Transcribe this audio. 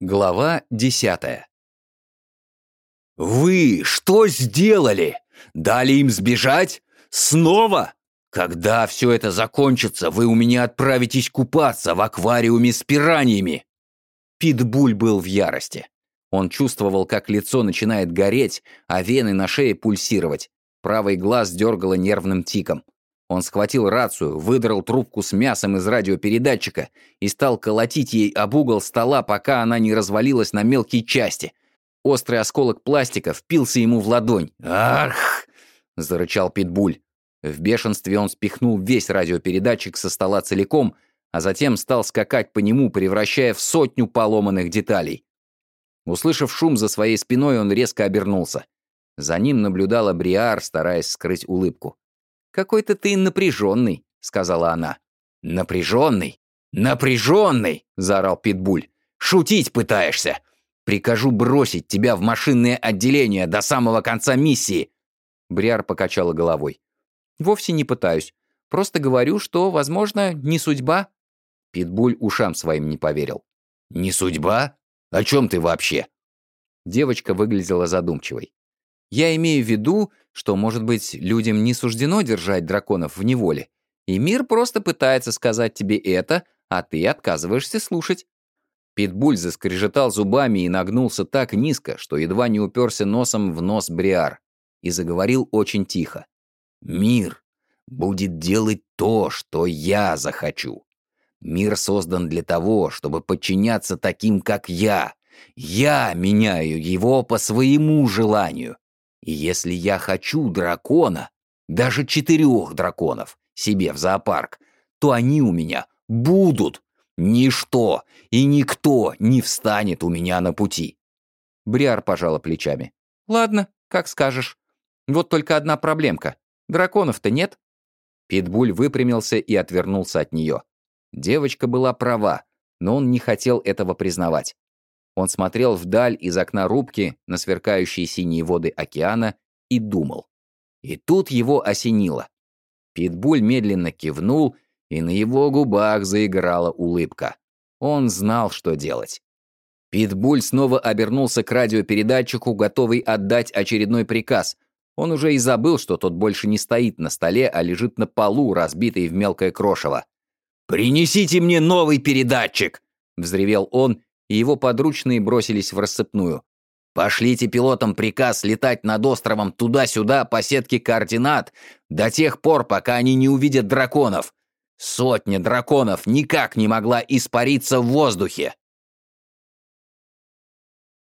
Глава десятая. «Вы что сделали? Дали им сбежать? Снова? Когда все это закончится, вы у меня отправитесь купаться в аквариуме с пираньями!» Питбуль был в ярости. Он чувствовал, как лицо начинает гореть, а вены на шее пульсировать. Правый глаз дергало нервным тиком. Он схватил рацию, выдрал трубку с мясом из радиопередатчика и стал колотить ей об угол стола, пока она не развалилась на мелкие части. Острый осколок пластика впился ему в ладонь. «Ах!» — зарычал Питбуль. В бешенстве он спихнул весь радиопередатчик со стола целиком, а затем стал скакать по нему, превращая в сотню поломанных деталей. Услышав шум за своей спиной, он резко обернулся. За ним наблюдала Бриар, стараясь скрыть улыбку. «Какой-то ты напряженный», — сказала она. «Напряженный? Напряженный!» — заорал Питбуль. «Шутить пытаешься? Прикажу бросить тебя в машинное отделение до самого конца миссии!» Бриар покачала головой. «Вовсе не пытаюсь. Просто говорю, что, возможно, не судьба». Питбуль ушам своим не поверил. «Не судьба? О чем ты вообще?» Девочка выглядела задумчивой. Я имею в виду, что, может быть, людям не суждено держать драконов в неволе, и мир просто пытается сказать тебе это, а ты отказываешься слушать. Питбуль заскрежетал зубами и нагнулся так низко, что едва не уперся носом в нос Бриар, и заговорил очень тихо. «Мир будет делать то, что я захочу. Мир создан для того, чтобы подчиняться таким, как я. Я меняю его по своему желанию. И если я хочу дракона, даже четырех драконов, себе в зоопарк, то они у меня будут. Ничто и никто не встанет у меня на пути. Бриар пожала плечами. Ладно, как скажешь. Вот только одна проблемка. Драконов-то нет. Питбуль выпрямился и отвернулся от нее. Девочка была права, но он не хотел этого признавать. Он смотрел вдаль из окна рубки на сверкающие синие воды океана и думал. И тут его осенило. Питбуль медленно кивнул, и на его губах заиграла улыбка. Он знал, что делать. Питбуль снова обернулся к радиопередатчику, готовый отдать очередной приказ. Он уже и забыл, что тот больше не стоит на столе, а лежит на полу, разбитый в мелкое крошево. «Принесите мне новый передатчик!» — взревел он и его подручные бросились в рассыпную. «Пошлите пилотам приказ летать над островом туда-сюда по сетке координат до тех пор, пока они не увидят драконов. Сотня драконов никак не могла испариться в воздухе!»